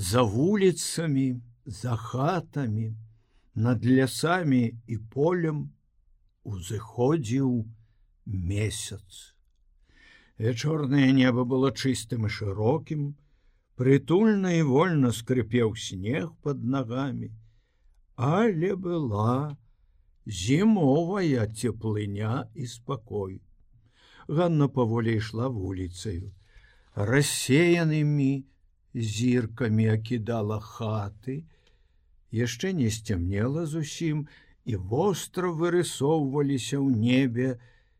За вуліцамі, за хатамі, над лясамі і полем узыходзіў месяц. Вячорнае неба было чыстым і шырокім, прытульна і вольна скрыпеў снег под нагамі, але была зімовая цеплыня і спакой. Ганна паволі ішла вуліцаю, рассеянымі зіркамі акідала хаты, яшчэ не сцямнела зусім і востра вырысоўваліся ў небе,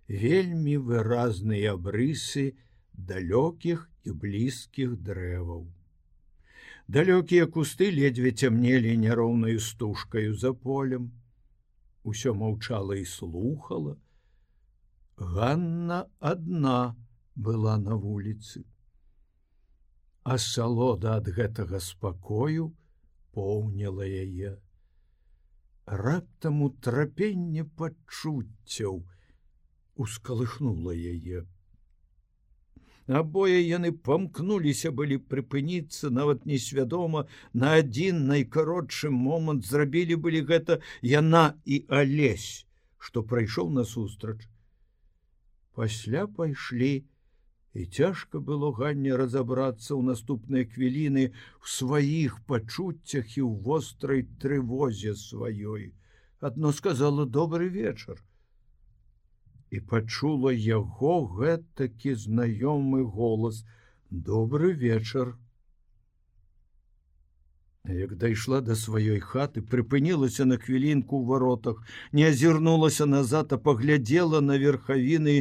вельмі выразныя абрысы далёкіх і блізкіх дрэваў. Далёкія кусты ледзьве цямнелі няроўнаю стужкаю за полем. Усё маўчала і слухала. Ганна адна была на вуліцы. А салода ад гэтага спакою поўніла яе. Раптам у трапенне пачуццяў, ускалыхнула яе. Абое яны памкнуліся былі прыпыніцца нават несвядома на адзін найкаротшы момант зрабілі былі гэта яна і алесь, што прайшоў насустрач. Пасля пайшлі, і цяжка было ганне разабрацца ў наступныя хвіліны в сваіх пачуццях і ў вострай трывозе сваёй. Адно сказала добрый вечар і пачула яго гэтакі знаёмы голас добрый вечар як дайшла до сваёй хаты прыпынілася на хвілінку ў варотах не азірнулася назад а паглядзела на верхавіны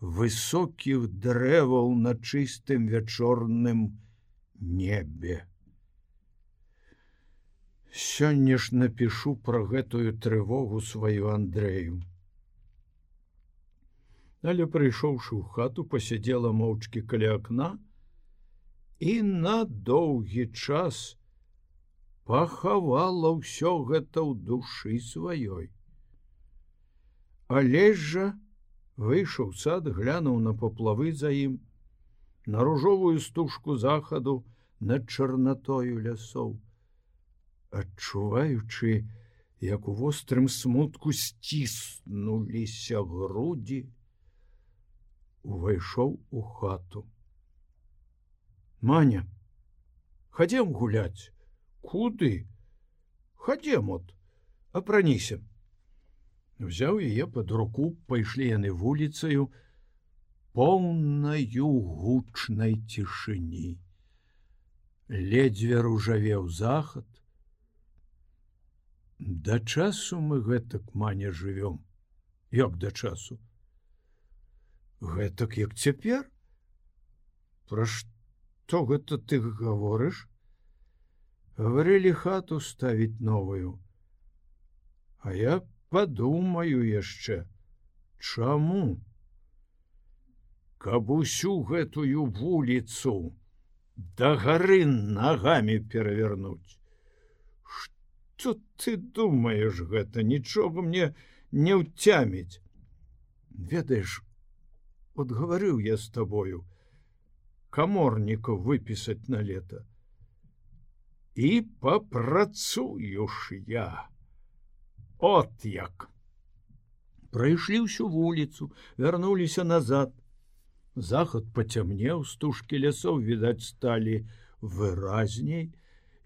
высокіх дрэваў на чыстым вячорным небе сёння ж напишу про гэтую трывогу сваю Андрею але прыйшоўшы ў хату пасядзела моўчкі каля акна і на доўгі час пахавала ўсё гэта ў душы сваёй. Алесь жа выйшаў сад, глянуў на паплавы за ім, на ружовую стужку захаду над чарнатою лясоў, адчуваючы, як у вострым смутку сціснуліся грудзі, увайшоў у хату. Маня, хадзем гуляць, куды? Хадзем от, апраніся. Взяў яе под руку, пайшлі яны вуліцаю, поўнаю гучнай цішыні. Ледзьве ружавеў захад. Да часу мы гэтак маня жывём, як да часу? Гэтак як цяпер? Пра што гэта ты гаворыш? Гаварылі хату ставіць новую. А я падумаю яшчэ чаму? Каб усю гэтую вуліцу да гары нагамі перавярнуць. Что ты думаешь гэта? Нічога мне не ўцяміць. Ведаеш вот говорил я с тобою каморников выписать на лето и попрацуюш я от як прайшлі всю вулицу вярнуліся назад заход поцямнеў стужки лясоў відаць стали выразней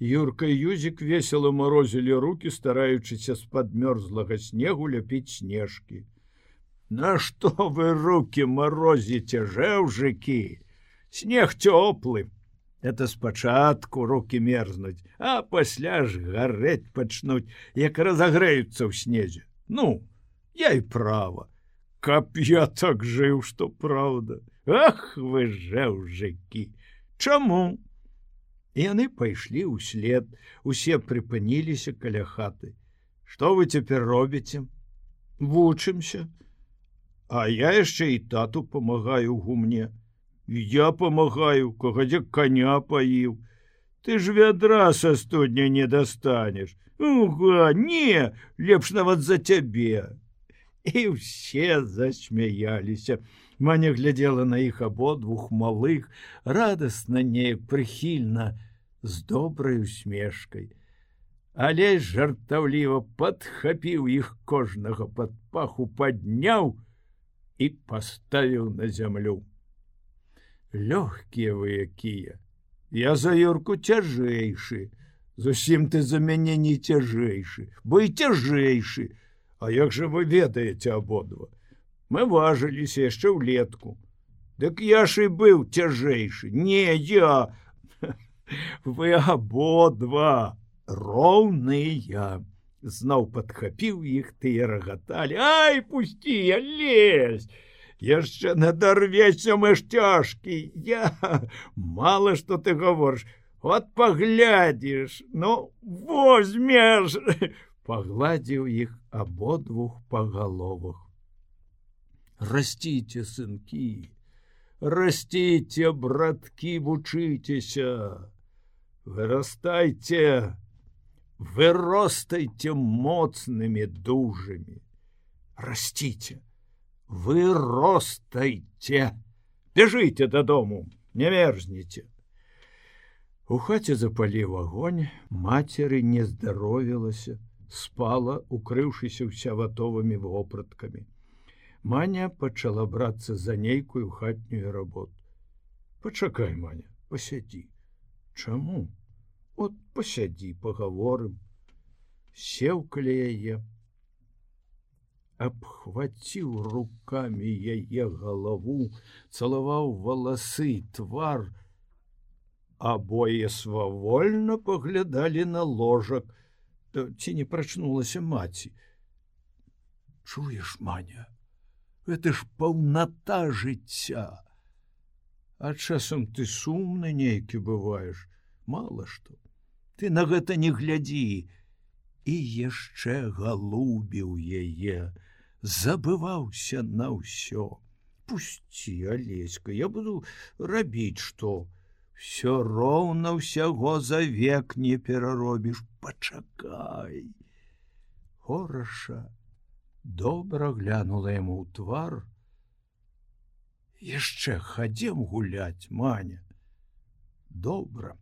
юрка юзик весело морозілі руки стараючыся з-пад мёрзлага снегу ляпіць снежки На что вы руки морозите жэўжыкі? Снег цёплы. Это спачатку руки мерзнуць, а пасля ж гарэць пачнуць, як разагрэюцца ў снезе. Ну, я і права. Каб я так жыў, што праўда. Ах вы жэўжыкі. Чаму? І яны пайшлі ўслед, усе прыпыніліся каля хаты. Што вы цяпер робіце? Вучымся, А я яшчэ і тату помогаю гумне. Я помогаю, когадзе коня паіў. Ты ж вядра са студня не дастанеш. Уга, не, лепш нават за цябе. І ўсе засмяяліся. Маня глядзела на іх абодвух малых, радасна неяк прыхільна з добрай усмешкай. Але жартаўліва падхапіў іх кожнага пад паху падняў і паставіў на зямлю. Лёгкія вы якія. Я за юрку цяжэйшы. Зусім ты за мяне не цяжэйшы, бо і цяжэйшы. А як жа вы ведаеце абодва? Мы важыліся яшчэ ўлетку. Дык я ж і быў цяжэйшы. Не я вы абодва роўныя зноў падхапіў іх тыя рагаталі Ай пусці я лезь яшчэ надарвеся мы ж цяжкі я мало что ты гаворш вот паглядзіш ну возьмеш пагладзіў іх абодвух па галовах расціце сынкі расціце браткі вучыцеся вырастайце выростайте моцнымі дужамі расціце выростайте бежите дадому не мерзніце у хаце запаліў агонь мацеры не здаровілася спала укрыўшыся ўся ватовымі вопраткамі маня пачала брацца за нейкую хатнюю работу. Пачакай маня посядзі чаму? От пасядзі паговорым сеў каля яе абхваціў руками яе галаву цалаваў валасы твар. Абое свавольна паглядалі на ложак. Ці не прачнулася маці? Чуеш маня это ж паўната жыцця. А часам ты сумны нейкі бываеш мало што. Ты на гэта не глядзі і яшчэ галубіў яе забываўся на ўсё. Пусці алеська я буду рабіць что все роўна ўсяго за век не пераробіш. Пачакай! Хораша добра глянула яму ў твар. Яшчэ хадзем гуляць маня! Добра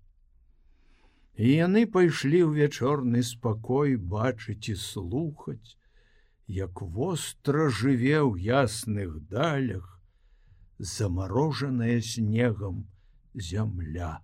І яны пайшлі ў вячорны спакой бачыць і слухаць, як востра жыве ў ясных далях, замарожаная снегам зямля.